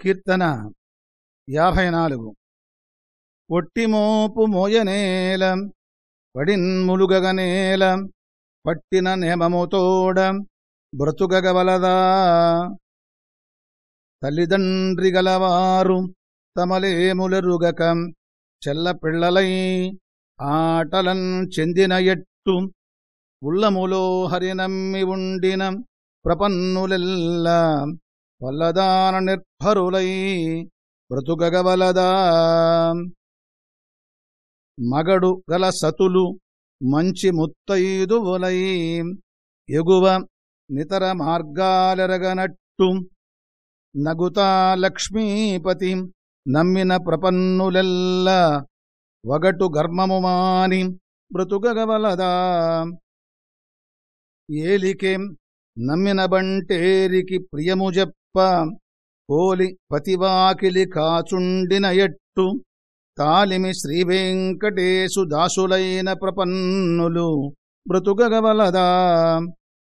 కీర్తన యాభై నాలుగు ఒట్టిమోపు మోయనేల పడిన్ములుగగనేల పట్టిన నేమముతోడ బ్రతుగగవలదా తల్లిదండ్రి గలవారు తమలేములరుగక చెల్ల పిళ్ళలై ఆటలన్ చెందిన ఎట్టు ఉల్లములో హరినమ్మి ఉండిన ప్రపన్నులెల్లా. వల్లదాన నిర్భరులై బ్రతుకగవలదా. మగడు గల సతులు మంచి ముత్తైదువులై ఎగువ నితర మార్గాలెరగనట్టు నగుతా లక్ష్మీపతి నమ్మిన ప్రపన్నులెల్ల వగటు గర్మము మాని బ్రతుకగవలదా. ఏలికే నమ్మిన బంటేరికి ప్రియము చెప్ప పోలి పతివాకిలి కాచుండిన ఎట్టు తాలిమి శ్రీవేంకటేశు దాసులైన ప్రపన్నులు మృతుగగవలదా?